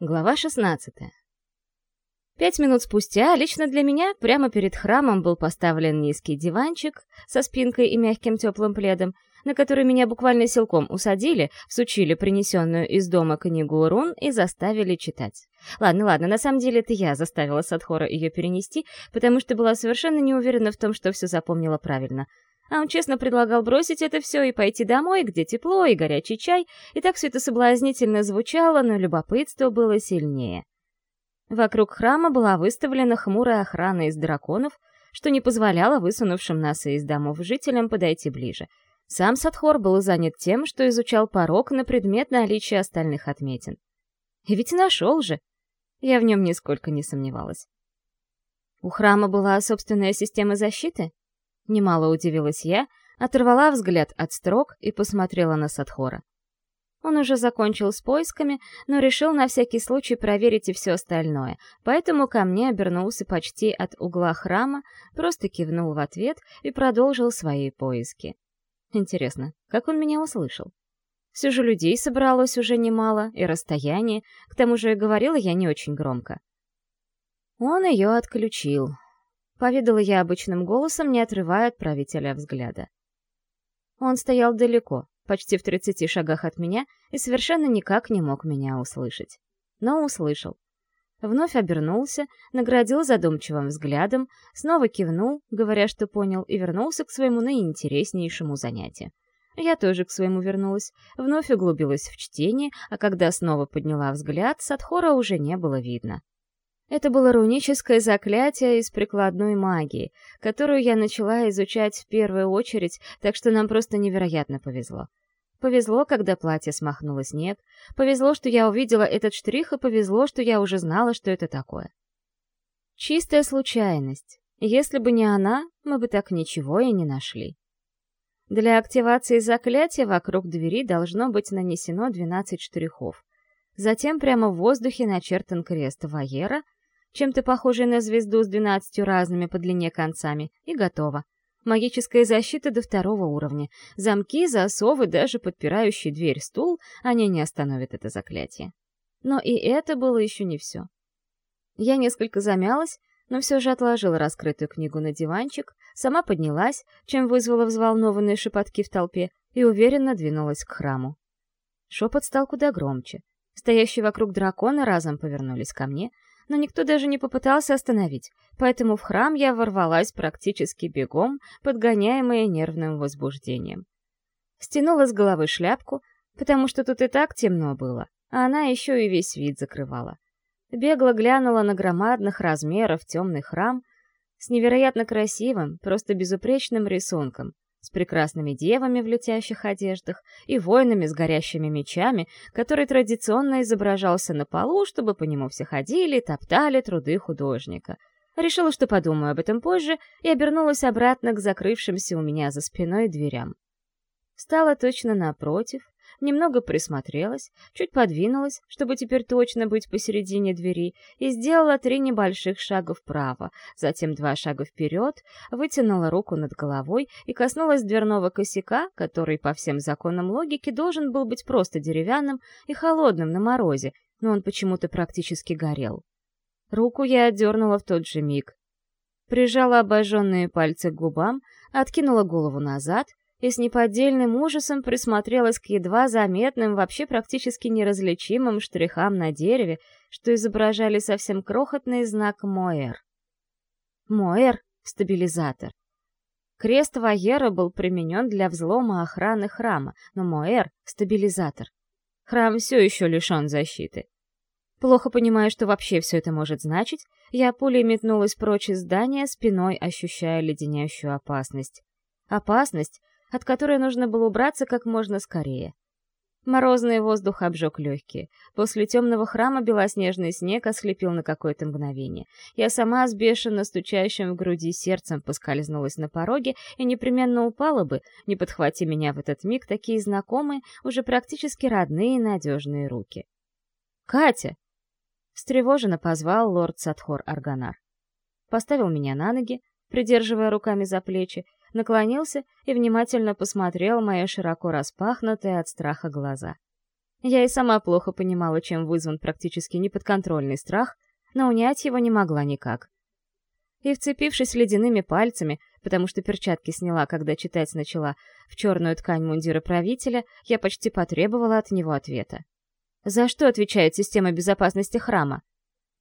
Глава 16. Пять минут спустя лично для меня прямо перед храмом был поставлен низкий диванчик со спинкой и мягким теплым пледом, на который меня буквально силком усадили, всучили принесенную из дома книгу рун и заставили читать. Ладно, ладно, на самом деле это я заставила Садхора ее перенести, потому что была совершенно не уверена в том, что все запомнила правильно — а он честно предлагал бросить это все и пойти домой, где тепло и горячий чай, и так все это соблазнительно звучало, но любопытство было сильнее. Вокруг храма была выставлена хмурая охрана из драконов, что не позволяло высунувшим носы из домов жителям подойти ближе. Сам Садхор был занят тем, что изучал порог на предмет наличия остальных отметин. И ведь нашел же! Я в нем нисколько не сомневалась. У храма была собственная система защиты? Немало удивилась я, оторвала взгляд от строк и посмотрела на Садхора. Он уже закончил с поисками, но решил на всякий случай проверить и все остальное, поэтому ко мне обернулся почти от угла храма, просто кивнул в ответ и продолжил свои поиски. Интересно, как он меня услышал? Все же людей собралось уже немало, и расстояние, к тому же говорила я не очень громко. Он ее отключил, Поведала я обычным голосом, не отрывая от правителя взгляда. Он стоял далеко, почти в тридцати шагах от меня, и совершенно никак не мог меня услышать. Но услышал. Вновь обернулся, наградил задумчивым взглядом, снова кивнул, говоря, что понял, и вернулся к своему наиинтереснейшему занятию. Я тоже к своему вернулась, вновь углубилась в чтение, а когда снова подняла взгляд, Садхора уже не было видно. Это было руническое заклятие из прикладной магии, которую я начала изучать в первую очередь, так что нам просто невероятно повезло. Повезло, когда платье смахнуло снег, повезло, что я увидела этот штрих, и повезло, что я уже знала, что это такое. Чистая случайность. Если бы не она, мы бы так ничего и не нашли. Для активации заклятия вокруг двери должно быть нанесено 12 штрихов. Затем прямо в воздухе начертан крест Ваера — чем-то похожий на звезду с двенадцатью разными по длине концами, и готово. Магическая защита до второго уровня. Замки, засовы, даже подпирающий дверь стул, они не остановят это заклятие. Но и это было еще не все. Я несколько замялась, но все же отложила раскрытую книгу на диванчик, сама поднялась, чем вызвала взволнованные шепотки в толпе, и уверенно двинулась к храму. Шепот стал куда громче. Стоящие вокруг дракона разом повернулись ко мне — но никто даже не попытался остановить, поэтому в храм я ворвалась практически бегом, подгоняемая нервным возбуждением. Стянула с головы шляпку, потому что тут и так темно было, а она еще и весь вид закрывала. Бегло глянула на громадных размеров темный храм с невероятно красивым, просто безупречным рисунком, с прекрасными девами в летящих одеждах и воинами с горящими мечами, который традиционно изображался на полу, чтобы по нему все ходили топтали труды художника. Решила, что подумаю об этом позже, и обернулась обратно к закрывшимся у меня за спиной дверям. Стала точно напротив, немного присмотрелась, чуть подвинулась, чтобы теперь точно быть посередине двери, и сделала три небольших шага вправо, затем два шага вперед, вытянула руку над головой и коснулась дверного косяка, который по всем законам логики должен был быть просто деревянным и холодным на морозе, но он почему-то практически горел. Руку я отдернула в тот же миг. Прижала обожженные пальцы к губам, откинула голову назад и с неподдельным ужасом присмотрелась к едва заметным, вообще практически неразличимым штрихам на дереве, что изображали совсем крохотный знак Моэр. Моэр — стабилизатор. Крест Ваера был применен для взлома охраны храма, но Моэр — стабилизатор. Храм все еще лишен защиты. Плохо понимая, что вообще все это может значить, я пулей метнулась прочь из здания, спиной ощущая леденящую опасность. Опасность, от которой нужно было убраться как можно скорее. Морозный воздух обжег легкие. После темного храма белоснежный снег ослепил на какое-то мгновение. Я сама с бешено стучащим в груди сердцем поскользнулась на пороге и непременно упала бы, не подхвати меня в этот миг такие знакомые, уже практически родные и надежные руки. «Катя!» — встревоженно позвал лорд Садхор Арганар. Поставил меня на ноги, придерживая руками за плечи, наклонился и внимательно посмотрел мои широко распахнутые от страха глаза. Я и сама плохо понимала, чем вызван практически неподконтрольный страх, но унять его не могла никак. И, вцепившись ледяными пальцами, потому что перчатки сняла, когда читать начала, в черную ткань мундира правителя, я почти потребовала от него ответа. За что отвечает система безопасности храма?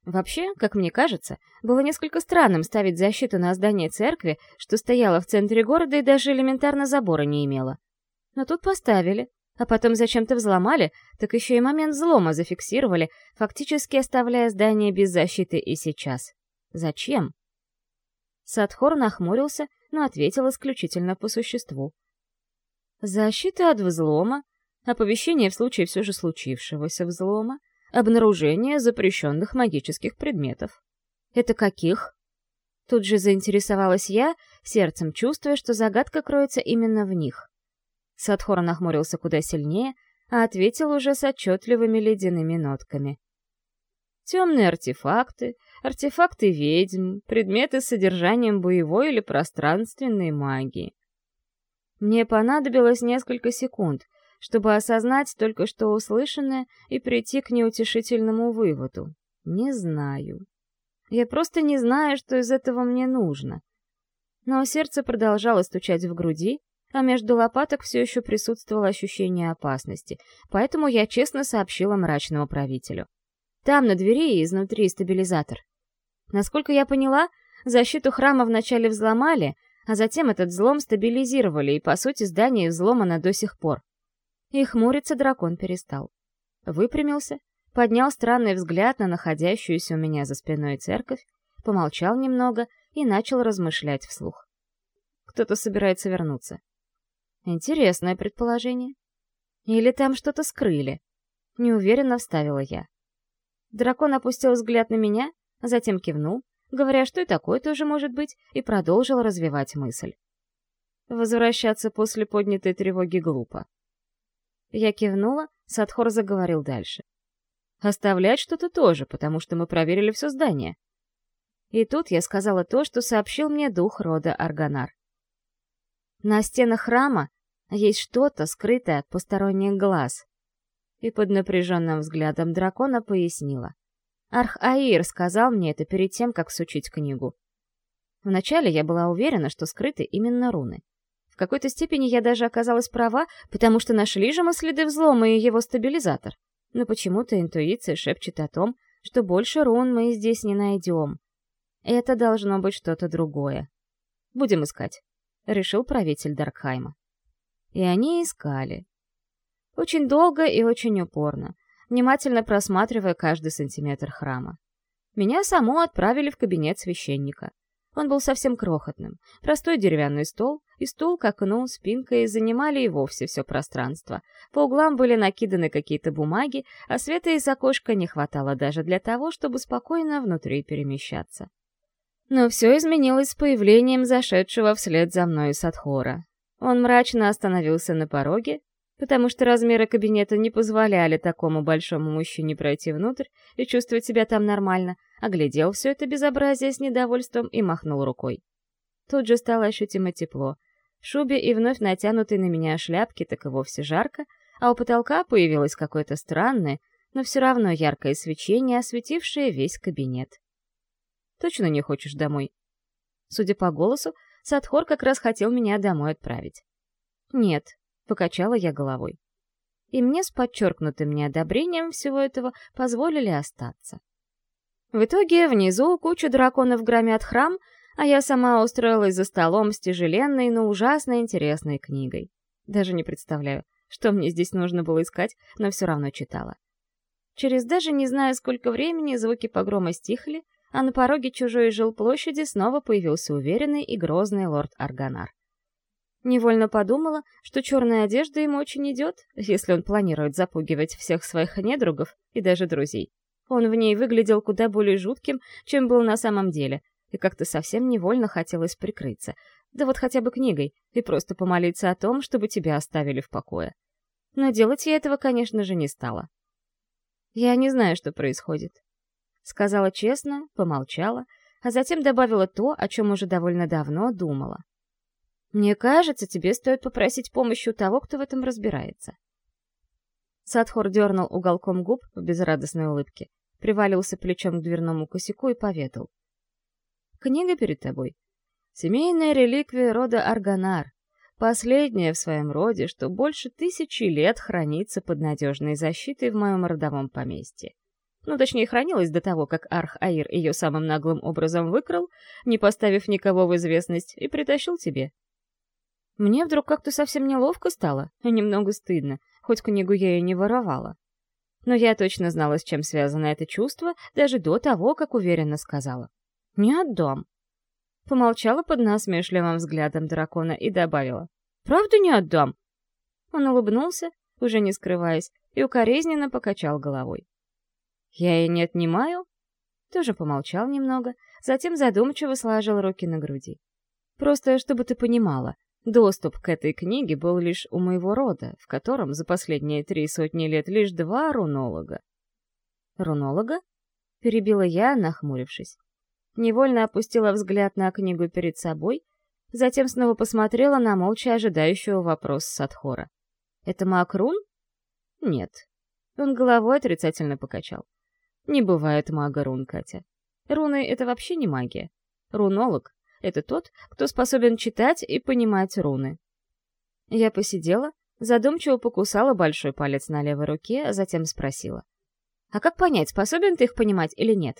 Вообще, как мне кажется, было несколько странным ставить защиту на здание церкви, что стояло в центре города и даже элементарно забора не имело. Но тут поставили, а потом зачем-то взломали, так еще и момент взлома зафиксировали, фактически оставляя здание без защиты и сейчас. Зачем? Садхор нахмурился, но ответил исключительно по существу. Защита от взлома, оповещение в случае все же случившегося взлома, обнаружение запрещенных магических предметов. Это каких? Тут же заинтересовалась я, сердцем чувствуя, что загадка кроется именно в них. Садхор нахмурился куда сильнее, а ответил уже с отчетливыми ледяными нотками. Темные артефакты, артефакты ведьм, предметы с содержанием боевой или пространственной магии. Мне понадобилось несколько секунд, чтобы осознать только что услышанное и прийти к неутешительному выводу. Не знаю. Я просто не знаю, что из этого мне нужно. Но сердце продолжало стучать в груди, а между лопаток все еще присутствовало ощущение опасности, поэтому я честно сообщила мрачному правителю. Там, на двери, изнутри стабилизатор. Насколько я поняла, защиту храма вначале взломали, а затем этот взлом стабилизировали, и, по сути, здание взломано до сих пор. И хмуриться дракон перестал. Выпрямился, поднял странный взгляд на находящуюся у меня за спиной церковь, помолчал немного и начал размышлять вслух. Кто-то собирается вернуться. Интересное предположение. Или там что-то скрыли? Неуверенно вставила я. Дракон опустил взгляд на меня, затем кивнул, говоря, что и такое тоже может быть, и продолжил развивать мысль. Возвращаться после поднятой тревоги глупо. Я кивнула, Садхор заговорил дальше. Оставлять что-то тоже, потому что мы проверили все здание. И тут я сказала то, что сообщил мне дух рода Арганар. На стенах храма есть что-то, скрытое от посторонних глаз. И под напряженным взглядом дракона пояснила. Арх-Аир сказал мне это перед тем, как сучить книгу. Вначале я была уверена, что скрыты именно руны. В какой-то степени я даже оказалась права, потому что нашли же мы следы взлома и его стабилизатор. Но почему-то интуиция шепчет о том, что больше рун мы здесь не найдем. Это должно быть что-то другое. Будем искать, — решил правитель Даркхайма. И они искали. Очень долго и очень упорно, внимательно просматривая каждый сантиметр храма. Меня само отправили в кабинет священника. Он был совсем крохотным. Простой деревянный стол и стул к окну, спинкой занимали и вовсе все пространство. По углам были накиданы какие-то бумаги, а света из окошка не хватало даже для того, чтобы спокойно внутри перемещаться. Но все изменилось с появлением зашедшего вслед за мной Садхора. Он мрачно остановился на пороге, потому что размеры кабинета не позволяли такому большому мужчине пройти внутрь и чувствовать себя там нормально, оглядел все это безобразие с недовольством и махнул рукой. Тут же стало ощутимо тепло. В шубе и вновь натянутой на меня шляпке так и вовсе жарко, а у потолка появилось какое-то странное, но все равно яркое свечение, осветившее весь кабинет. «Точно не хочешь домой?» Судя по голосу, Садхор как раз хотел меня домой отправить. «Нет», — покачала я головой. И мне с подчеркнутым неодобрением всего этого позволили остаться. В итоге внизу кучу драконов громят храм, а я сама устроилась за столом с тяжеленной, но ужасно интересной книгой. Даже не представляю, что мне здесь нужно было искать, но все равно читала. Через даже не знаю сколько времени звуки погрома стихли, а на пороге чужой жилплощади снова появился уверенный и грозный лорд Арганар. Невольно подумала, что черная одежда ему очень идет, если он планирует запугивать всех своих недругов и даже друзей. Он в ней выглядел куда более жутким, чем был на самом деле, и как-то совсем невольно хотелось прикрыться. Да вот хотя бы книгой, и просто помолиться о том, чтобы тебя оставили в покое. Но делать я этого, конечно же, не стала. Я не знаю, что происходит. Сказала честно, помолчала, а затем добавила то, о чем уже довольно давно думала. Мне кажется, тебе стоит попросить помощи у того, кто в этом разбирается. Садхор дернул уголком губ в безрадостной улыбке, привалился плечом к дверному косяку и поведал. «Книга перед тобой. Семейная реликвия рода Арганар. Последняя в своем роде, что больше тысячи лет хранится под надежной защитой в моем родовом поместье. Ну, точнее, хранилась до того, как Арх-Аир ее самым наглым образом выкрал, не поставив никого в известность, и притащил тебе. Мне вдруг как-то совсем неловко стало, и немного стыдно, хоть книгу я и не воровала. Но я точно знала, с чем связано это чувство, даже до того, как уверенно сказала. «Не отдам». Помолчала под насмешливым взглядом дракона и добавила. «Правда не отдам?» Он улыбнулся, уже не скрываясь, и укоризненно покачал головой. «Я и не отнимаю?» Тоже помолчал немного, затем задумчиво сложил руки на груди. «Просто, чтобы ты понимала, доступ к этой книге был лишь у моего рода, в котором за последние три сотни лет лишь два рунолога». «Рунолога?» — перебила я, нахмурившись невольно опустила взгляд на книгу перед собой, затем снова посмотрела на молча ожидающего вопрос Садхора. «Это Макрун?» «Нет». Он головой отрицательно покачал. «Не бывает мага рун, Катя. Руны — это вообще не магия. Рунолог — это тот, кто способен читать и понимать руны». Я посидела, задумчиво покусала большой палец на левой руке, а затем спросила. «А как понять, способен ты их понимать или нет?»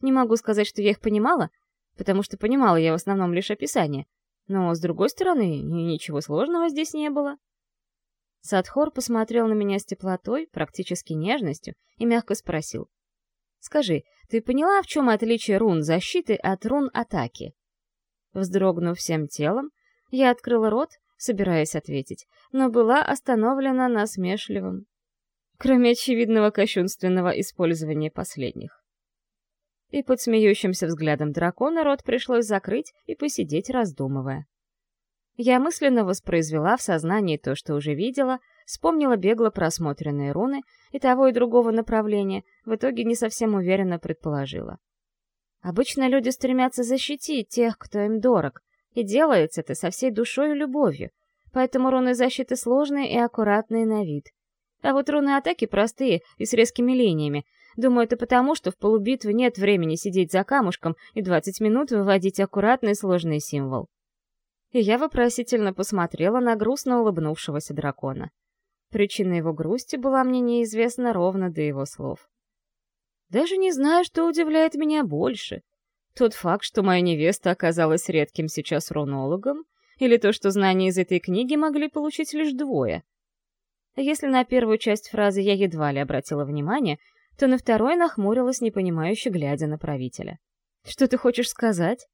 Не могу сказать, что я их понимала, потому что понимала я в основном лишь описание. Но, с другой стороны, ничего сложного здесь не было. Садхор посмотрел на меня с теплотой, практически нежностью, и мягко спросил. «Скажи, ты поняла, в чем отличие рун защиты от рун атаки?» Вздрогнув всем телом, я открыла рот, собираясь ответить, но была остановлена насмешливым, кроме очевидного кощунственного использования последних и под смеющимся взглядом дракона рот пришлось закрыть и посидеть, раздумывая. Я мысленно воспроизвела в сознании то, что уже видела, вспомнила бегло просмотренные руны и того и другого направления, в итоге не совсем уверенно предположила. Обычно люди стремятся защитить тех, кто им дорог, и делается это со всей душой и любовью, поэтому руны защиты сложные и аккуратные на вид. А вот руны атаки простые и с резкими линиями, Думаю, это потому, что в полубитве нет времени сидеть за камушком и 20 минут выводить аккуратный сложный символ. И я вопросительно посмотрела на грустно улыбнувшегося дракона. Причина его грусти была мне неизвестна ровно до его слов. Даже не знаю, что удивляет меня больше. Тот факт, что моя невеста оказалась редким сейчас рунологом, или то, что знания из этой книги могли получить лишь двое. Если на первую часть фразы я едва ли обратила внимание, то на второй нахмурилась, непонимающе глядя на правителя. «Что ты хочешь сказать?»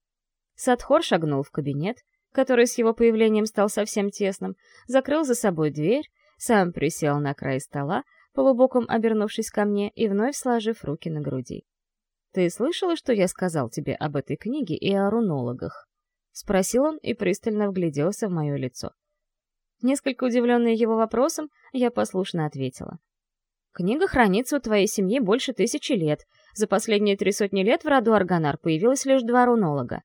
Садхор шагнул в кабинет, который с его появлением стал совсем тесным, закрыл за собой дверь, сам присел на край стола, полубоком обернувшись ко мне и вновь сложив руки на груди. «Ты слышала, что я сказал тебе об этой книге и о рунологах?» — спросил он и пристально вгляделся в мое лицо. Несколько удивленная его вопросом, я послушно ответила. Книга хранится у твоей семьи больше тысячи лет. За последние три сотни лет в роду Арганар появилось лишь два рунолога.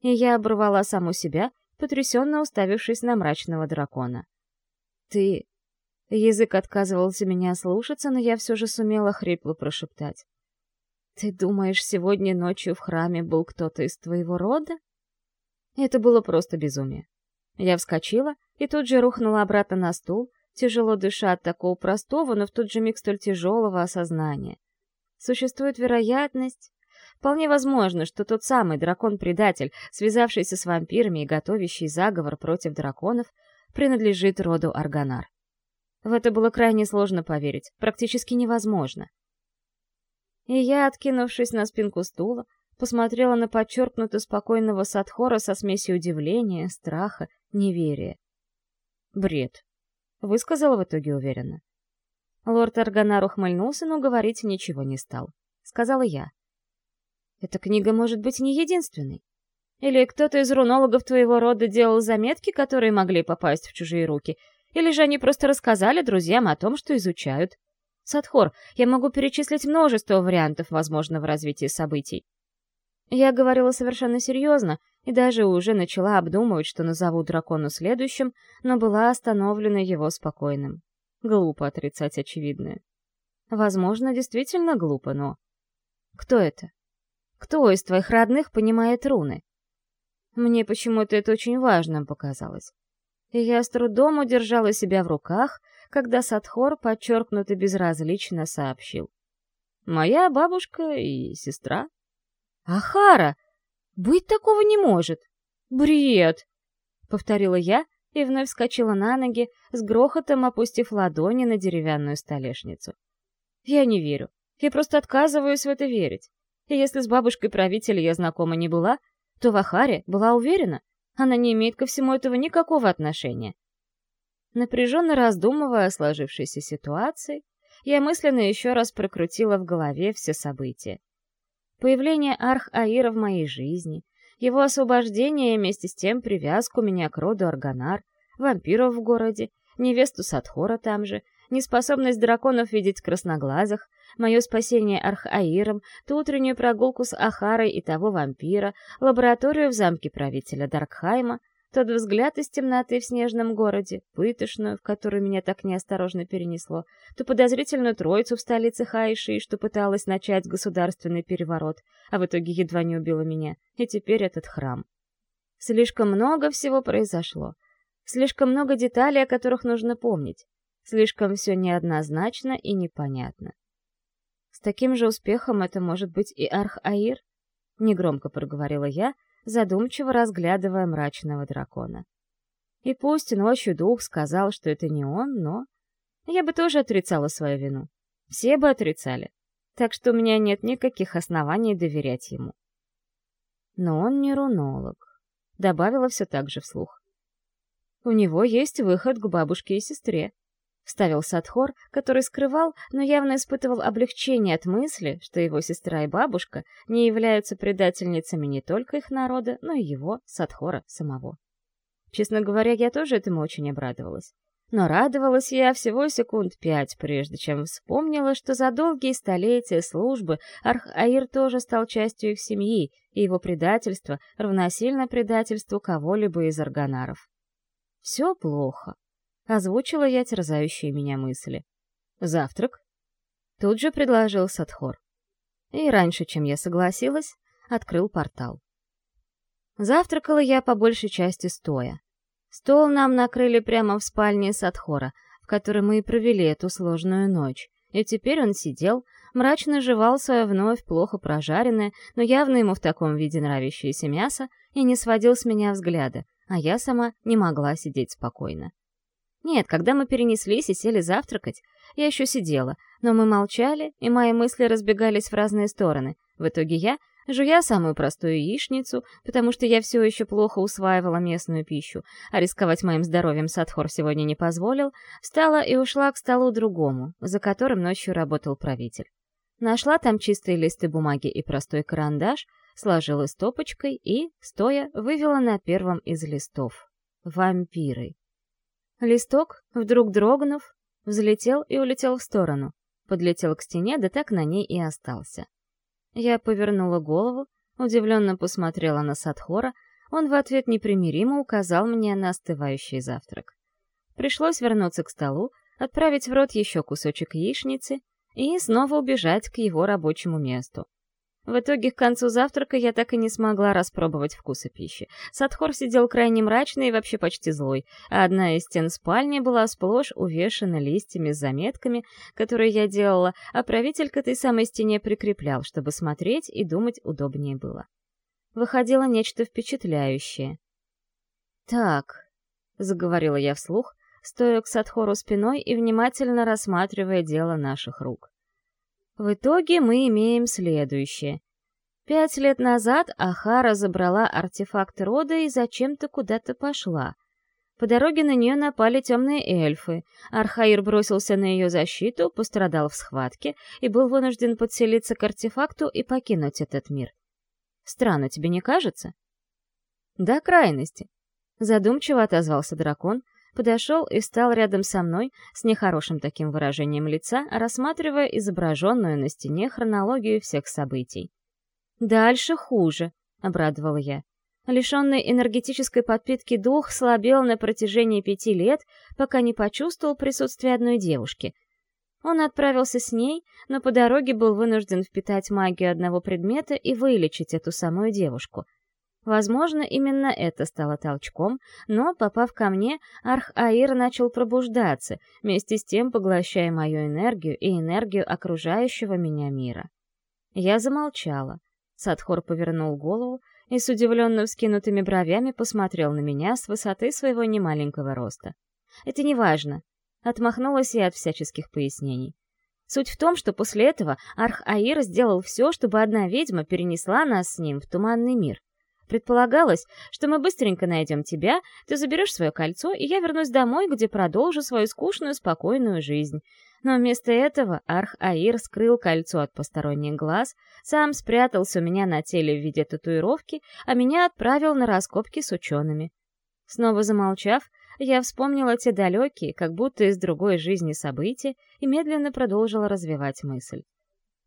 И я оборвала саму себя, потрясенно уставившись на мрачного дракона. «Ты...» Язык отказывался меня слушаться, но я все же сумела хрипло прошептать. «Ты думаешь, сегодня ночью в храме был кто-то из твоего рода?» Это было просто безумие. Я вскочила и тут же рухнула обратно на стул, тяжело дыша от такого простого, но в тот же миг столь тяжелого осознания. Существует вероятность, вполне возможно, что тот самый дракон-предатель, связавшийся с вампирами и готовящий заговор против драконов, принадлежит роду Арганар. В это было крайне сложно поверить, практически невозможно. И я, откинувшись на спинку стула, посмотрела на подчеркнуто спокойного Садхора со смесью удивления, страха, неверия. Бред. Высказала в итоге уверенно. Лорд Арганар ухмыльнулся, но говорить ничего не стал. Сказала я. Эта книга может быть не единственной. Или кто-то из рунологов твоего рода делал заметки, которые могли попасть в чужие руки, или же они просто рассказали друзьям о том, что изучают. Садхор, я могу перечислить множество вариантов возможного развития событий. Я говорила совершенно серьезно, и даже уже начала обдумывать, что назову дракону следующим, но была остановлена его спокойным. Глупо отрицать очевидное. Возможно, действительно глупо, но... Кто это? Кто из твоих родных понимает руны? Мне почему-то это очень важным показалось. Я с трудом удержала себя в руках, когда Садхор подчеркнуто безразлично сообщил. «Моя бабушка и сестра». «Ахара! Быть такого не может!» «Бред!» — повторила я и вновь вскочила на ноги, с грохотом опустив ладони на деревянную столешницу. «Я не верю. Я просто отказываюсь в это верить. И если с бабушкой правителя я знакома не была, то в Ахаре была уверена, она не имеет ко всему этого никакого отношения. Напряженно раздумывая о сложившейся ситуации, я мысленно еще раз прокрутила в голове все события. Появление Арх-Аира в моей жизни, его освобождение и вместе с тем привязку меня к роду Арганар, вампиров в городе, невесту Садхора там же, неспособность драконов видеть красноглазых, мое спасение Архаиром, ту утреннюю прогулку с Ахарой и того вампира, лабораторию в замке правителя Даркхайма, тот взгляд из темноты в снежном городе, пытошную, в которую меня так неосторожно перенесло, ту подозрительную троицу в столице Хайши, что пыталась начать государственный переворот, а в итоге едва не убила меня, и теперь этот храм. Слишком много всего произошло. Слишком много деталей, о которых нужно помнить. Слишком все неоднозначно и непонятно. С таким же успехом это может быть и Арх-Аир? Негромко проговорила я, задумчиво разглядывая мрачного дракона. И пусть ночью дух сказал, что это не он, но... Я бы тоже отрицала свою вину. Все бы отрицали. Так что у меня нет никаких оснований доверять ему. Но он не рунолог. Добавила все так же вслух. У него есть выход к бабушке и сестре. — вставил Садхор, который скрывал, но явно испытывал облегчение от мысли, что его сестра и бабушка не являются предательницами не только их народа, но и его, Садхора, самого. Честно говоря, я тоже этому очень обрадовалась. Но радовалась я всего секунд пять, прежде чем вспомнила, что за долгие столетия службы Арх-Аир тоже стал частью их семьи, и его предательство равносильно предательству кого-либо из арганаров. Все плохо. Озвучила я терзающие меня мысли. «Завтрак?» Тут же предложил Садхор. И раньше, чем я согласилась, открыл портал. Завтракала я по большей части стоя. Стол нам накрыли прямо в спальне Садхора, в которой мы и провели эту сложную ночь, и теперь он сидел, мрачно жевал свое вновь плохо прожаренное, но явно ему в таком виде нравящееся мясо, и не сводил с меня взгляда, а я сама не могла сидеть спокойно. Нет, когда мы перенеслись и сели завтракать, я еще сидела, но мы молчали, и мои мысли разбегались в разные стороны. В итоге я, жуя самую простую яичницу, потому что я все еще плохо усваивала местную пищу, а рисковать моим здоровьем Садхор сегодня не позволил, встала и ушла к столу другому, за которым ночью работал правитель. Нашла там чистые листы бумаги и простой карандаш, сложила стопочкой и, стоя, вывела на первом из листов. «Вампиры». Листок, вдруг дрогнув, взлетел и улетел в сторону, подлетел к стене, да так на ней и остался. Я повернула голову, удивленно посмотрела на Садхора, он в ответ непримиримо указал мне на остывающий завтрак. Пришлось вернуться к столу, отправить в рот еще кусочек яичницы и снова убежать к его рабочему месту. В итоге к концу завтрака я так и не смогла распробовать вкусы пищи. Садхор сидел крайне мрачный и вообще почти злой, а одна из стен спальни была сплошь увешана листьями с заметками, которые я делала, а правитель к этой самой стене прикреплял, чтобы смотреть и думать удобнее было. Выходило нечто впечатляющее. «Так», — заговорила я вслух, стоя к Садхору спиной и внимательно рассматривая дело наших рук. В итоге мы имеем следующее. Пять лет назад Ахара забрала артефакт рода и зачем-то куда-то пошла. По дороге на нее напали темные эльфы. Архаир бросился на ее защиту, пострадал в схватке и был вынужден подселиться к артефакту и покинуть этот мир. Странно, тебе не кажется? До крайности. Задумчиво отозвался дракон, подошел и стал рядом со мной с нехорошим таким выражением лица, рассматривая изображенную на стене хронологию всех событий. «Дальше хуже», — обрадовала я. Лишенный энергетической подпитки дух слабел на протяжении пяти лет, пока не почувствовал присутствие одной девушки. Он отправился с ней, но по дороге был вынужден впитать магию одного предмета и вылечить эту самую девушку. Возможно, именно это стало толчком, но, попав ко мне, Арх-Аир начал пробуждаться, вместе с тем поглощая мою энергию и энергию окружающего меня мира. Я замолчала. Садхор повернул голову, и с удивленно вскинутыми бровями посмотрел на меня с высоты своего немаленького роста. «Это не важно», — отмахнулась я от всяческих пояснений. Суть в том, что после этого Арх-Аир сделал все, чтобы одна ведьма перенесла нас с ним в туманный мир. Предполагалось, что мы быстренько найдем тебя, ты заберешь свое кольцо, и я вернусь домой, где продолжу свою скучную, спокойную жизнь. Но вместо этого Арх-Аир скрыл кольцо от посторонних глаз, сам спрятался у меня на теле в виде татуировки, а меня отправил на раскопки с учеными. Снова замолчав, я вспомнила те далекие, как будто из другой жизни события, и медленно продолжила развивать мысль.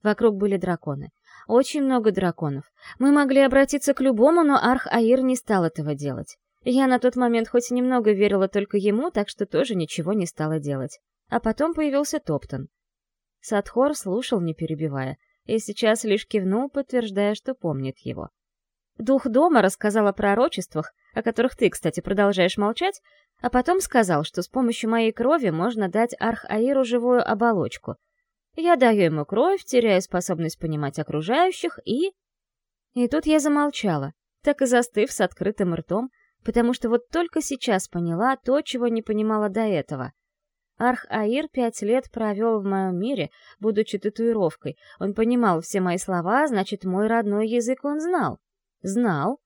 Вокруг были драконы. Очень много драконов. Мы могли обратиться к любому, но Арх-Аир не стал этого делать. Я на тот момент хоть немного верила только ему, так что тоже ничего не стала делать. А потом появился Топтон. Садхор слушал, не перебивая, и сейчас лишь кивнул, подтверждая, что помнит его. Дух дома рассказал о пророчествах, о которых ты, кстати, продолжаешь молчать, а потом сказал, что с помощью моей крови можно дать Арх-Аиру живую оболочку. Я даю ему кровь, теряю способность понимать окружающих и... И тут я замолчала, так и застыв с открытым ртом, потому что вот только сейчас поняла то, чего не понимала до этого — Арх-Аир пять лет провел в моем мире, будучи татуировкой. Он понимал все мои слова, значит, мой родной язык он знал. Знал.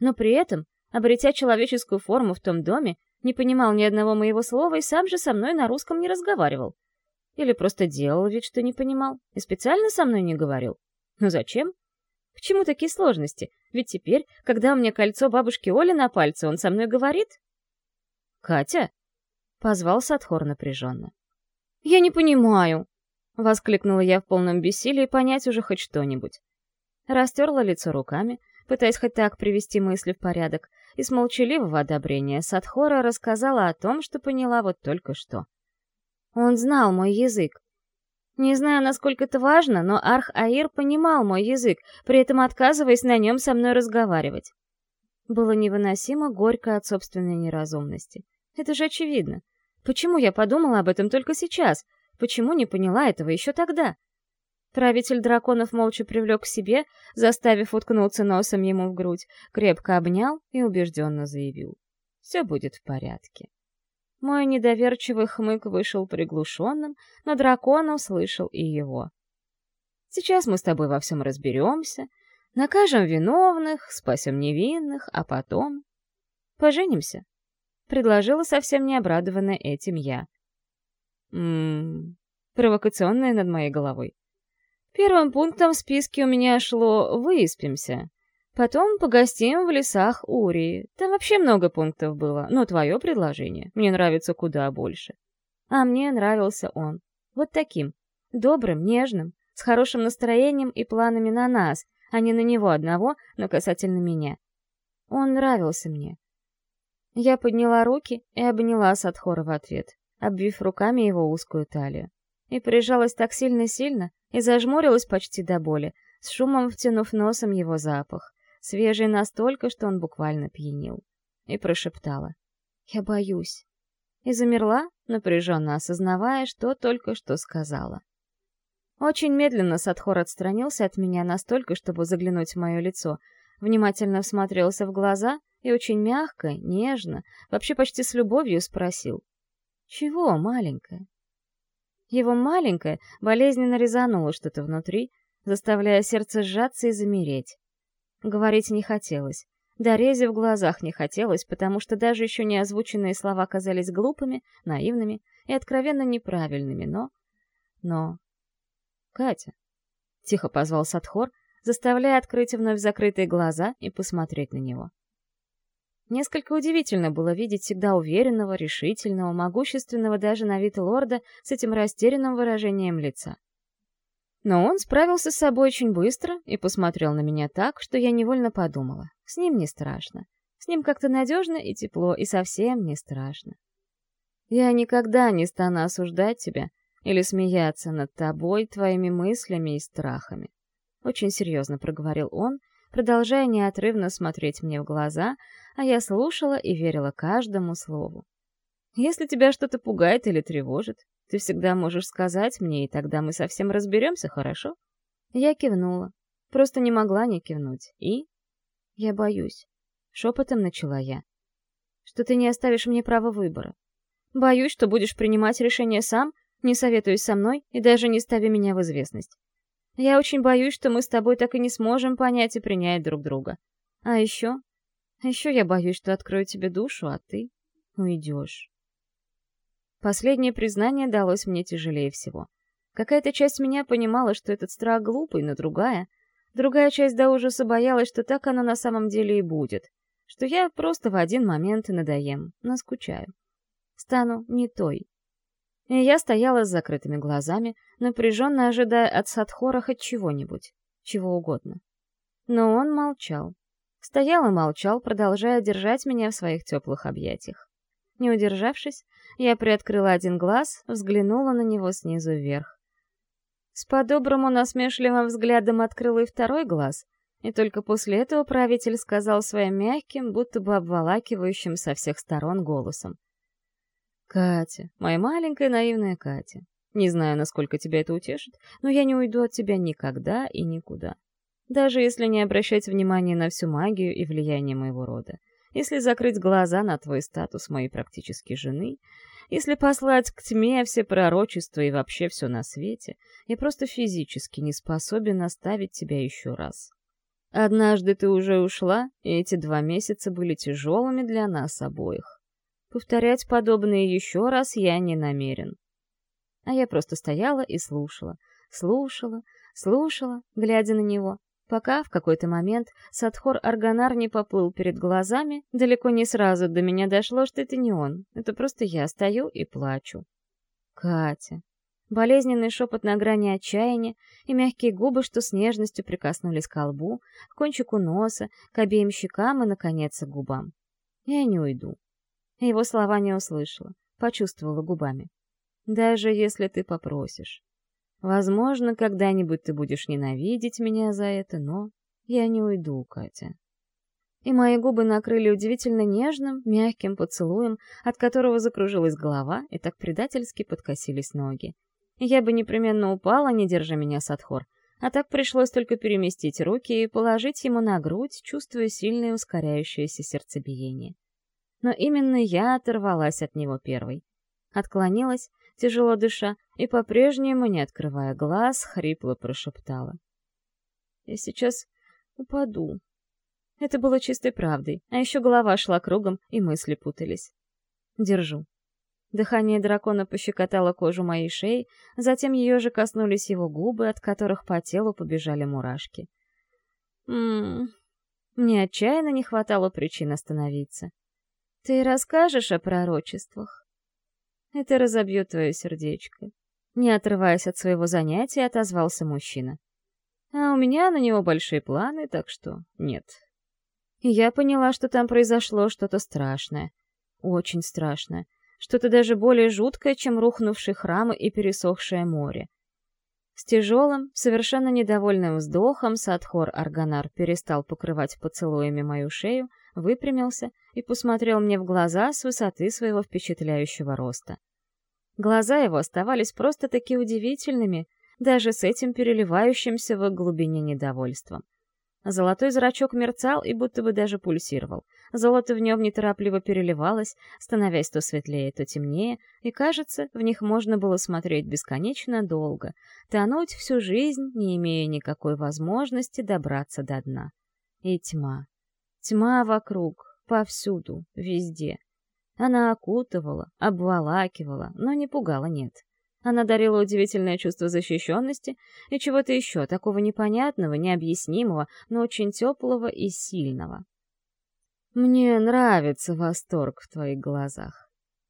Но при этом, обретя человеческую форму в том доме, не понимал ни одного моего слова и сам же со мной на русском не разговаривал. Или просто делал вид, что не понимал, и специально со мной не говорил. Но зачем? К чему такие сложности? Ведь теперь, когда у меня кольцо бабушки Оли на пальце, он со мной говорит. «Катя!» Позвал Садхор напряженно. «Я не понимаю!» — воскликнула я в полном бессилии понять уже хоть что-нибудь. Растерла лицо руками, пытаясь хоть так привести мысли в порядок, и с молчаливого одобрения Садхора рассказала о том, что поняла вот только что. Он знал мой язык. Не знаю, насколько это важно, но Арх-Аир понимал мой язык, при этом отказываясь на нем со мной разговаривать. Было невыносимо горько от собственной неразумности. Это же очевидно. Почему я подумала об этом только сейчас? Почему не поняла этого еще тогда? Правитель драконов молча привлек к себе, заставив уткнуться носом ему в грудь, крепко обнял и убежденно заявил. «Все будет в порядке». Мой недоверчивый хмык вышел приглушенным, но дракон услышал и его. «Сейчас мы с тобой во всем разберемся, накажем виновных, спасем невинных, а потом... Поженимся» предложила совсем не обрадованная этим я. Ммм, провокационная над моей головой. Первым пунктом в списке у меня шло «выспимся». Потом погостим в лесах Урии. Там вообще много пунктов было, но твое предложение мне нравится куда больше. А мне нравился он. Вот таким. Добрым, нежным, с хорошим настроением и планами на нас, а не на него одного, но касательно меня. Он нравился мне. Я подняла руки и обняла Садхора в ответ, обвив руками его узкую талию. И прижалась так сильно-сильно, и зажмурилась почти до боли, с шумом втянув носом его запах, свежий настолько, что он буквально пьянил. И прошептала. «Я боюсь». И замерла, напряженно осознавая, что только что сказала. Очень медленно Садхор отстранился от меня настолько, чтобы заглянуть в мое лицо, внимательно всмотрелся в глаза — и очень мягко, нежно, вообще почти с любовью спросил. «Чего, маленькая?» Его маленькое болезненно резануло что-то внутри, заставляя сердце сжаться и замереть. Говорить не хотелось. Дорезе в глазах не хотелось, потому что даже еще не озвученные слова казались глупыми, наивными и откровенно неправильными, но... Но... «Катя!» — тихо позвал Садхор, заставляя открыть вновь закрытые глаза и посмотреть на него. Несколько удивительно было видеть всегда уверенного, решительного, могущественного даже на вид лорда с этим растерянным выражением лица. Но он справился с собой очень быстро и посмотрел на меня так, что я невольно подумала. С ним не страшно. С ним как-то надежно и тепло, и совсем не страшно. Я никогда не стану осуждать тебя или смеяться над тобой, твоими мыслями и страхами. Очень серьезно проговорил он, продолжая неотрывно смотреть мне в глаза, а я слушала и верила каждому слову. Если тебя что-то пугает или тревожит, ты всегда можешь сказать мне, и тогда мы совсем разберемся, хорошо? Я кивнула. Просто не могла не кивнуть. И? Я боюсь. Шепотом начала я. Что ты не оставишь мне права выбора. Боюсь, что будешь принимать решение сам, не советуясь со мной и даже не ставя меня в известность. Я очень боюсь, что мы с тобой так и не сможем понять и принять друг друга. А еще... Еще я боюсь, что открою тебе душу, а ты уйдешь. Последнее признание далось мне тяжелее всего. Какая-то часть меня понимала, что этот страх глупый, но другая... Другая часть до ужаса боялась, что так оно на самом деле и будет. Что я просто в один момент надоем, наскучаю. Стану не той. И я стояла с закрытыми глазами, напряженно ожидая от Садхора хоть чего-нибудь, чего угодно. Но он молчал. Стоял и молчал, продолжая держать меня в своих теплых объятиях. Не удержавшись, я приоткрыла один глаз, взглянула на него снизу вверх. С по-доброму насмешливым взглядом открыла и второй глаз, и только после этого правитель сказал своим мягким, будто бы обволакивающим со всех сторон голосом. «Катя, моя маленькая наивная Катя, не знаю, насколько тебя это утешит, но я не уйду от тебя никогда и никуда. Даже если не обращать внимания на всю магию и влияние моего рода. Если закрыть глаза на твой статус моей практически жены, если послать к тьме все пророчества и вообще все на свете, я просто физически не способен оставить тебя еще раз. Однажды ты уже ушла, и эти два месяца были тяжелыми для нас обоих. Повторять подобное еще раз я не намерен. А я просто стояла и слушала, слушала, слушала, глядя на него, пока в какой-то момент Садхор Арганар не поплыл перед глазами, далеко не сразу до меня дошло, что это не он, это просто я стою и плачу. Катя. Болезненный шепот на грани отчаяния и мягкие губы, что с нежностью прикоснулись к лбу, к кончику носа, к обеим щекам и, наконец, к губам. Я не уйду. Его слова не услышала, почувствовала губами. Даже если ты попросишь. Возможно, когда-нибудь ты будешь ненавидеть меня за это, но я не уйду, Катя. И мои губы накрыли удивительно нежным, мягким поцелуем, от которого закружилась голова и так предательски подкосились ноги. Я бы непременно упала, не держа меня Садхор, а так пришлось только переместить руки и положить ему на грудь, чувствуя сильное ускоряющееся сердцебиение. Но именно я оторвалась от него первой. Отклонилась, тяжело дыша, и по-прежнему, не открывая глаз, хрипло прошептала. «Я сейчас упаду». Это было чистой правдой, а еще голова шла кругом, и мысли путались. «Держу». Дыхание дракона пощекотало кожу моей шеи, затем ее же коснулись его губы, от которых по телу побежали мурашки. Ммм... Мне отчаянно не хватало причин остановиться. «Ты расскажешь о пророчествах?» Это разобьет твое сердечко. Не отрываясь от своего занятия, отозвался мужчина. А у меня на него большие планы, так что нет. И я поняла, что там произошло что-то страшное. Очень страшное. Что-то даже более жуткое, чем рухнувший храм и пересохшее море. С тяжелым, совершенно недовольным вздохом Садхор Арганар перестал покрывать поцелуями мою шею, выпрямился и посмотрел мне в глаза с высоты своего впечатляющего роста. Глаза его оставались просто-таки удивительными, даже с этим переливающимся в глубине недовольством. Золотой зрачок мерцал и будто бы даже пульсировал. Золото в нем неторопливо переливалось, становясь то светлее, то темнее, и, кажется, в них можно было смотреть бесконечно долго, тонуть всю жизнь, не имея никакой возможности добраться до дна. И тьма. Тьма вокруг, повсюду, везде. Она окутывала, обволакивала, но не пугала, нет. Она дарила удивительное чувство защищенности и чего-то еще, такого непонятного, необъяснимого, но очень теплого и сильного. «Мне нравится восторг в твоих глазах».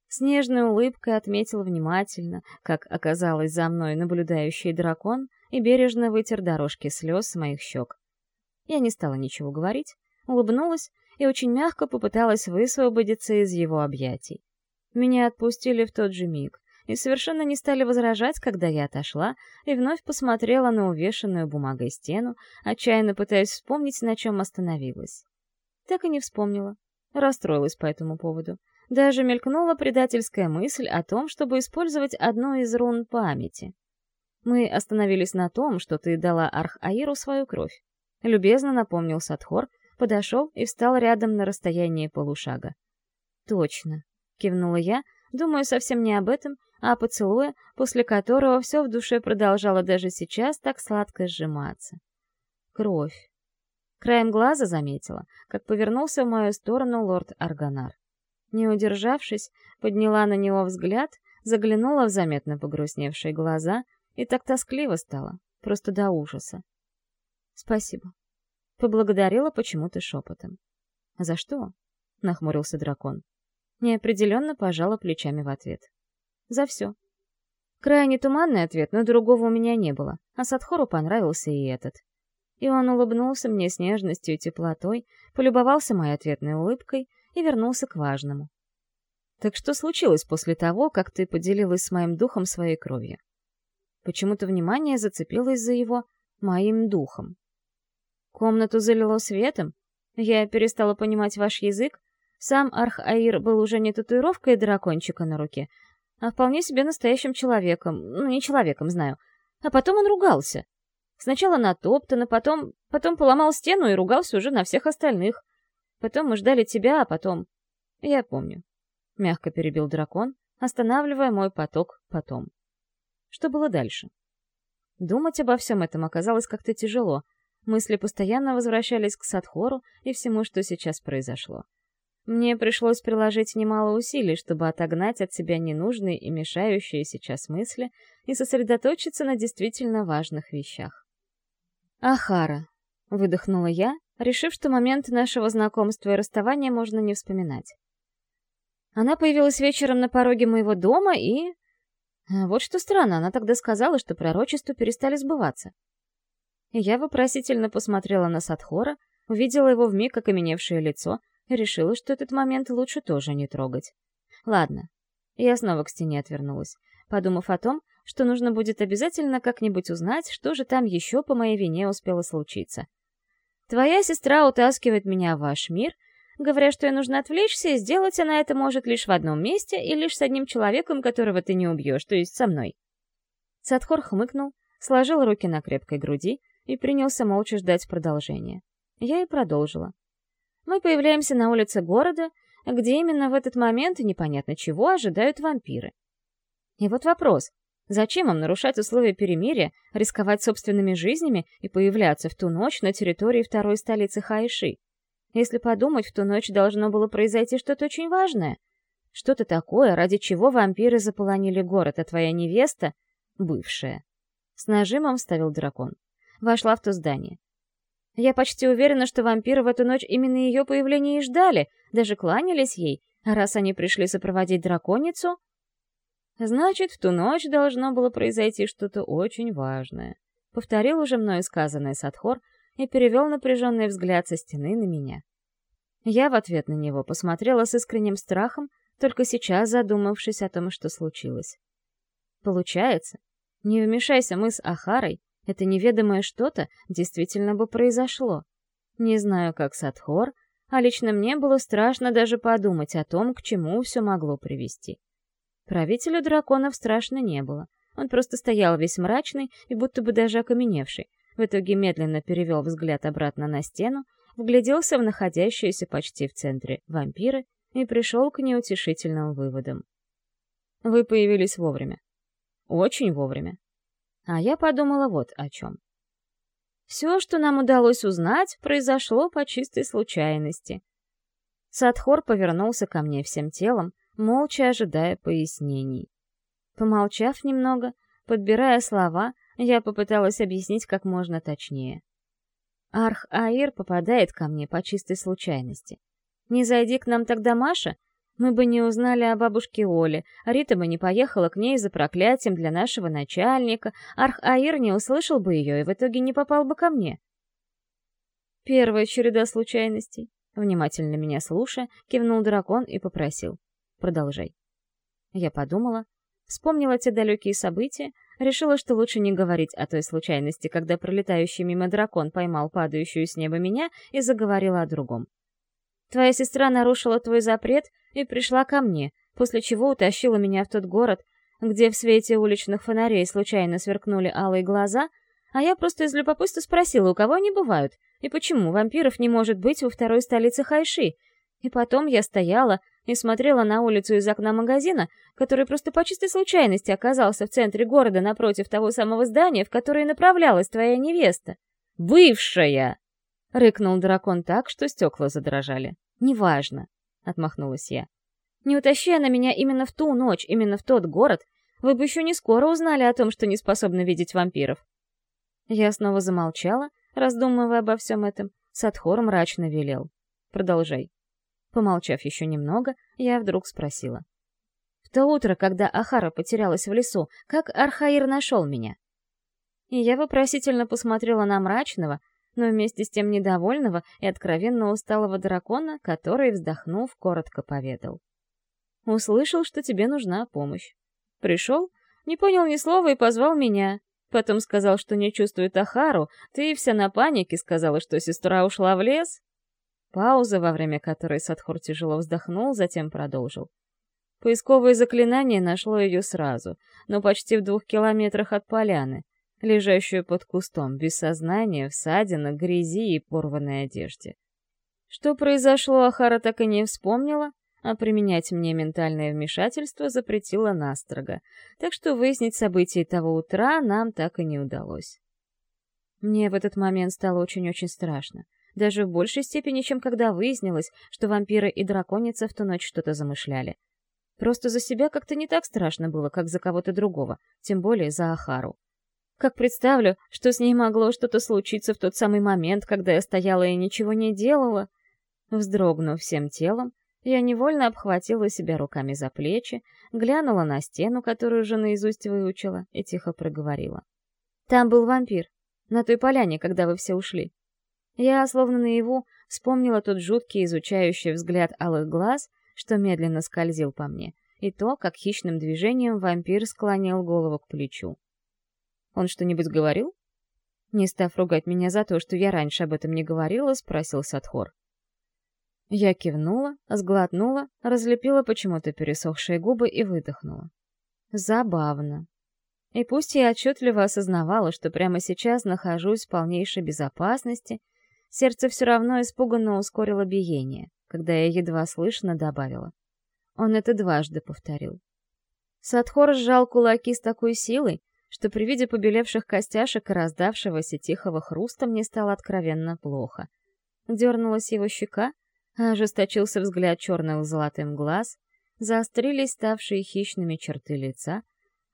С нежной улыбкой отметил внимательно, как оказалось за мной наблюдающий дракон, и бережно вытер дорожки слез с моих щек. Я не стала ничего говорить, улыбнулась и очень мягко попыталась высвободиться из его объятий. Меня отпустили в тот же миг и совершенно не стали возражать, когда я отошла и вновь посмотрела на увешанную бумагой стену, отчаянно пытаясь вспомнить, на чем остановилась. Так и не вспомнила. Расстроилась по этому поводу. Даже мелькнула предательская мысль о том, чтобы использовать одну из рун памяти. Мы остановились на том, что ты дала Арх-Аиру свою кровь. Любезно напомнил Садхор, подошел и встал рядом на расстоянии полушага. «Точно», — кивнула я, думаю совсем не об этом, а о поцелуе, после которого все в душе продолжало даже сейчас так сладко сжиматься. Кровь. Краем глаза заметила, как повернулся в мою сторону лорд Арганар. Не удержавшись, подняла на него взгляд, заглянула в заметно погрустневшие глаза и так тоскливо стало, просто до ужаса. «Спасибо», — поблагодарила почему-то шепотом. «За что?» — нахмурился дракон. Неопределенно пожала плечами в ответ. «За все». Крайне туманный ответ, но другого у меня не было, а Садхору понравился и этот. И он улыбнулся мне с нежностью и теплотой, полюбовался моей ответной улыбкой и вернулся к важному. «Так что случилось после того, как ты поделилась с моим духом своей кровью?» Почему-то внимание зацепилось за его «моим духом». Комнату залило светом? Я перестала понимать ваш язык? Сам Арх-Аир был уже не татуировкой дракончика на руке, а вполне себе настоящим человеком. Ну, не человеком, знаю. А потом он ругался. Сначала на Топтона, потом... Потом поломал стену и ругался уже на всех остальных. Потом мы ждали тебя, а потом... Я помню. Мягко перебил дракон, останавливая мой поток потом. Что было дальше? Думать обо всем этом оказалось как-то тяжело. Мысли постоянно возвращались к Садхору и всему, что сейчас произошло. Мне пришлось приложить немало усилий, чтобы отогнать от себя ненужные и мешающие сейчас мысли и сосредоточиться на действительно важных вещах. «Ахара», — выдохнула я, решив, что момент нашего знакомства и расставания можно не вспоминать. Она появилась вечером на пороге моего дома и... А вот что странно, она тогда сказала, что пророчества перестали сбываться. Я вопросительно посмотрела на Садхора, увидела его вмиг окаменевшее лицо решила, что этот момент лучше тоже не трогать. Ладно. Я снова к стене отвернулась, подумав о том, что нужно будет обязательно как-нибудь узнать, что же там еще по моей вине успело случиться. Твоя сестра утаскивает меня в ваш мир — говоря, что ей нужно отвлечься, и сделать она это может лишь в одном месте и лишь с одним человеком, которого ты не убьешь, то есть со мной. Садхор хмыкнул, сложил руки на крепкой груди и принялся молча ждать продолжения. Я и продолжила. Мы появляемся на улице города, где именно в этот момент непонятно чего ожидают вампиры. И вот вопрос. Зачем им нарушать условия перемирия, рисковать собственными жизнями и появляться в ту ночь на территории второй столицы Хайши? Если подумать, в ту ночь должно было произойти что-то очень важное. Что-то такое, ради чего вампиры заполонили город, а твоя невеста — бывшая. С нажимом вставил дракон. Вошла в то здание. Я почти уверена, что вампиры в эту ночь именно ее появления и ждали, даже кланялись ей, а раз они пришли сопроводить драконицу... Значит, в ту ночь должно было произойти что-то очень важное. Повторил уже мною сказанное Садхор, и перевел напряженный взгляд со стены на меня. Я в ответ на него посмотрела с искренним страхом, только сейчас задумавшись о том, что случилось. Получается, не вмешайся мы с Ахарой, это неведомое что-то действительно бы произошло. Не знаю, как Садхор, а лично мне было страшно даже подумать о том, к чему все могло привести. Правителю драконов страшно не было. Он просто стоял весь мрачный и будто бы даже окаменевший, в итоге медленно перевел взгляд обратно на стену, вгляделся в находящиеся почти в центре вампиры и пришел к неутешительным выводам. Вы появились вовремя. Очень вовремя. А я подумала вот о чем. Все, что нам удалось узнать, произошло по чистой случайности. Садхор повернулся ко мне всем телом, молча ожидая пояснений. Помолчав немного, подбирая слова, я попыталась объяснить как можно точнее. Арх-Аир попадает ко мне по чистой случайности. Не зайди к нам тогда Маша, мы бы не узнали о бабушке Оле, Рита бы не поехала к ней за проклятием для нашего начальника, Арх-Аир не услышал бы ее и в итоге не попал бы ко мне. Первая череда случайностей. Внимательно меня слушая, кивнул дракон и попросил. Продолжай. Я подумала, вспомнила те далекие события, решила, что лучше не говорить о той случайности, когда пролетающий мимо дракон поймал падающую с неба меня и заговорила о другом. Твоя сестра нарушила твой запрет и пришла ко мне, после чего утащила меня в тот город, где в свете уличных фонарей случайно сверкнули алые глаза, а я просто из любопытства спросила, у кого они бывают, и почему вампиров не может быть во второй столице Хайши. И потом я стояла и смотрела на улицу из окна магазина, который просто по чистой случайности оказался в центре города напротив того самого здания, в которое направлялась твоя невеста. «Бывшая!» — рыкнул дракон так, что стекла задрожали. «Неважно», — отмахнулась я. «Не утащи она меня именно в ту ночь, именно в тот город, вы бы еще не скоро узнали о том, что не способны видеть вампиров». Я снова замолчала, раздумывая обо всем этом. Садхор мрачно велел. «Продолжай». Помолчав еще немного, я вдруг спросила. «В то утро, когда Ахара потерялась в лесу, как Архаир нашел меня?» И я вопросительно посмотрела на мрачного, но вместе с тем недовольного и откровенно усталого дракона, который, вздохнув, коротко поведал. «Услышал, что тебе нужна помощь. Пришел, не понял ни слова и позвал меня. Потом сказал, что не чувствует Ахару, ты вся на панике сказала, что сестра ушла в лес». Пауза, во время которой Садхур тяжело вздохнул, затем продолжил. Поисковое заклинание нашло ее сразу, но почти в двух километрах от поляны лежащую под кустом, без сознания, в ссадинах, грязи и порванной одежде. Что произошло, Ахара так и не вспомнила, а применять мне ментальное вмешательство запретила настрого, так что выяснить события того утра нам так и не удалось. Мне в этот момент стало очень-очень страшно, даже в большей степени, чем когда выяснилось, что вампиры и драконица в ту ночь что-то замышляли. Просто за себя как-то не так страшно было, как за кого-то другого, тем более за Ахару. Как представлю, что с ней могло что-то случиться в тот самый момент, когда я стояла и ничего не делала. Вздрогнув всем телом, я невольно обхватила себя руками за плечи, глянула на стену, которую уже наизусть выучила, и тихо проговорила. «Там был вампир. На той поляне, когда вы все ушли». Я, словно наяву, вспомнила тот жуткий изучающий взгляд алых глаз, что медленно скользил по мне, и то, как хищным движением вампир склонил голову к плечу. Он что-нибудь говорил? Не став ругать меня за то, что я раньше об этом не говорила, спросил Садхор. Я кивнула, сглотнула, разлепила почему-то пересохшие губы и выдохнула. Забавно. И пусть я отчетливо осознавала, что прямо сейчас нахожусь в полнейшей безопасности, сердце все равно испуганно ускорило биение, когда я едва слышно добавила. Он это дважды повторил. Садхор сжал кулаки с такой силой, что при виде побелевших костяшек и раздавшегося тихого хруста мне стало откровенно плохо. Дернулась его щека, ожесточился взгляд черных золотым глаз, заострились ставшие хищными черты лица,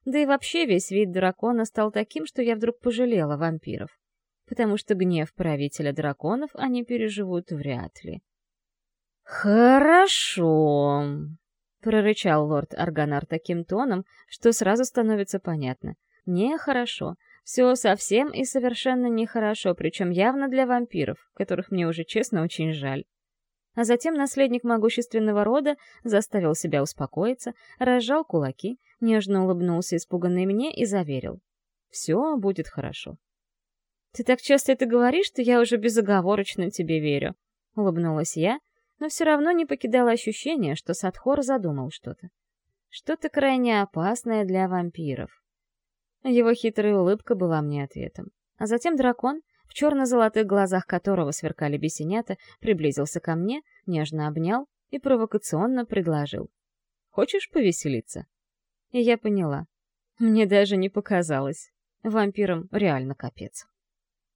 да и вообще весь вид дракона стал таким, что я вдруг пожалела вампиров, потому что гнев правителя драконов они переживут вряд ли. «Хорошо», — прорычал лорд Арганар таким тоном, что сразу становится понятно — Нехорошо. Все совсем и совершенно нехорошо, причем явно для вампиров, которых мне уже честно очень жаль. А затем наследник могущественного рода заставил себя успокоиться, разжал кулаки, нежно улыбнулся испуганный мне и заверил. «Все будет хорошо». «Ты так часто это говоришь, что я уже безоговорочно тебе верю», — улыбнулась я, но все равно не покидало ощущение, что Садхор задумал что-то. Что-то крайне опасное для вампиров. Его хитрая улыбка была мне ответом. А затем дракон, в черно-золотых глазах которого сверкали бесенята, приблизился ко мне, нежно обнял и провокационно предложил. «Хочешь повеселиться?» И я поняла. Мне даже не показалось. Вампирам реально капец.